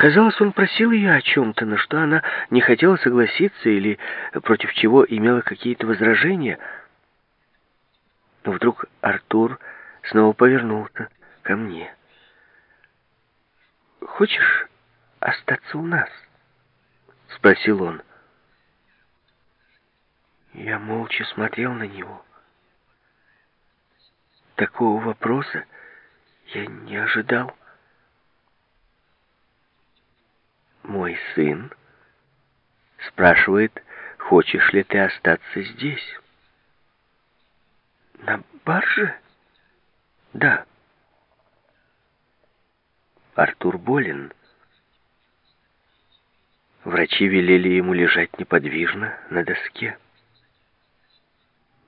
Казалось, он просил ее о чем-то, на что она не хотела согласиться или против чего имела какие-то возражения. Но вдруг Артур снова повернулся ко мне. «Хочешь остаться у нас?» — спросил он. Я молча смотрел на него. Такого вопроса я не ожидал. Мой сын спрашивает, хочешь ли ты остаться здесь? На барже? Да. Артур болен. Врачи велели ему лежать неподвижно на доске.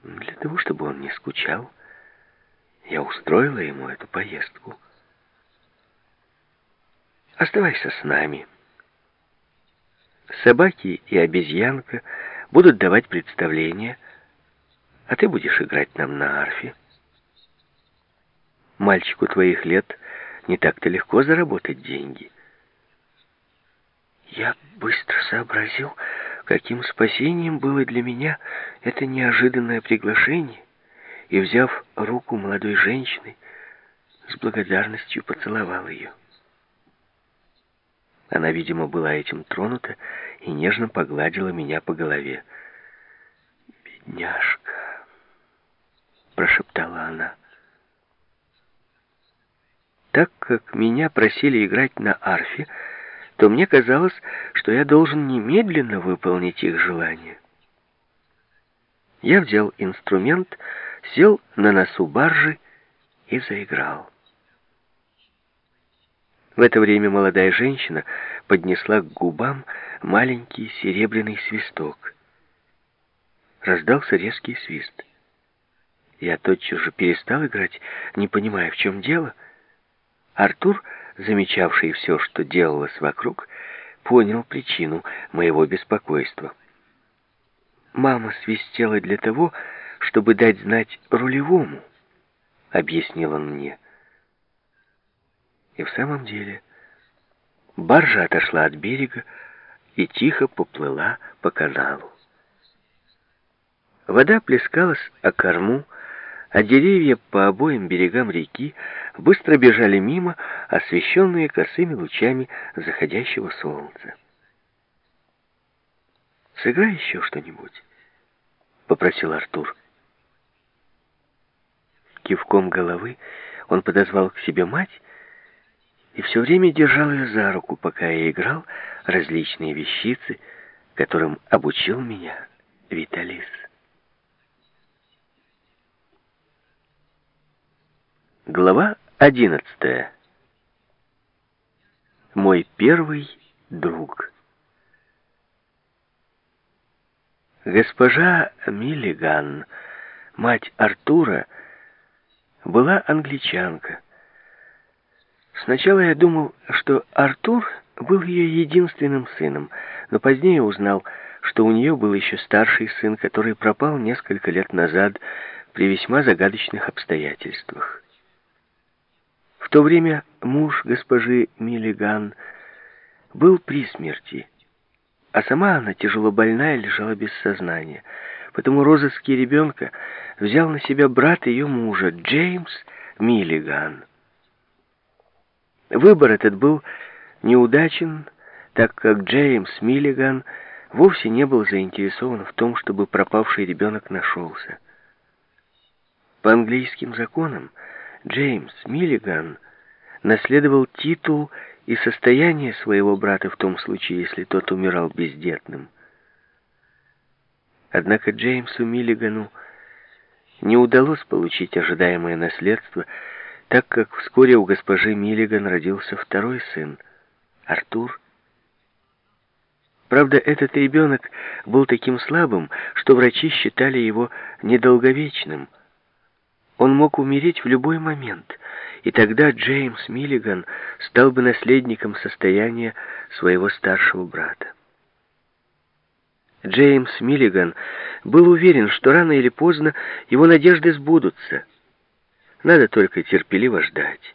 Для того, чтобы он не скучал, я устроила ему эту поездку. Оставайся с нами. Собаки и обезьянка будут давать представления, а ты будешь играть нам на арфе. Мальчику твоих лет не так-то легко заработать деньги. Я быстро сообразил, каким спасением было для меня это неожиданное приглашение, и, взяв руку молодой женщины, с благодарностью поцеловал ее. Она, видимо, была этим тронута и нежно погладила меня по голове. «Бедняжка!» — прошептала она. Так как меня просили играть на арфе, то мне казалось, что я должен немедленно выполнить их желание. Я взял инструмент, сел на носу баржи и заиграл. В это время молодая женщина поднесла к губам маленький серебряный свисток. Раздался резкий свист. Я тотчас же перестал играть, не понимая, в чем дело. Артур замечавший все, что делалось вокруг, понял причину моего беспокойства. «Мама свистела для того, чтобы дать знать рулевому», — объяснил он мне. И в самом деле баржа отошла от берега и тихо поплыла по каналу. Вода плескалась о корму, а деревья по обоим берегам реки быстро бежали мимо, освещенные косыми лучами заходящего солнца. «Сыграй еще что-нибудь», — попросил Артур. Кивком головы он подозвал к себе мать и все время держал ее за руку, пока я играл различные вещицы, которым обучил меня Виталис. Глава одиннадцатая. Мой первый друг. Госпожа Миллиган, мать Артура, была англичанка. Сначала я думал, что Артур был ее единственным сыном, но позднее узнал, что у нее был еще старший сын, который пропал несколько лет назад при весьма загадочных обстоятельствах. В то время муж госпожи Миллиган был при смерти, а сама она тяжело больная лежала без сознания. Потому розыски ребенка взял на себя брат ее мужа, Джеймс Миллиган. Выбор этот был неудачен, так как Джеймс Миллиган вовсе не был заинтересован в том, чтобы пропавший ребенок нашелся. По английским законам Джеймс Миллиган наследовал титул и состояние своего брата в том случае, если тот умирал бездетным. Однако Джеймсу Миллигану не удалось получить ожидаемое наследство, так как вскоре у госпожи Миллиган родился второй сын, Артур. Правда, этот ребенок был таким слабым, что врачи считали его недолговечным – он мог умереть в любой момент, и тогда Джеймс Миллиган стал бы наследником состояния своего старшего брата. Джеймс Миллиган был уверен, что рано или поздно его надежды сбудутся. Надо только терпеливо ждать.